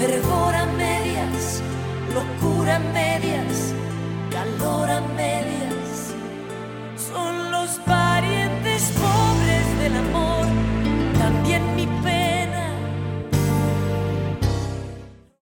Fervor a medias, locura a medias.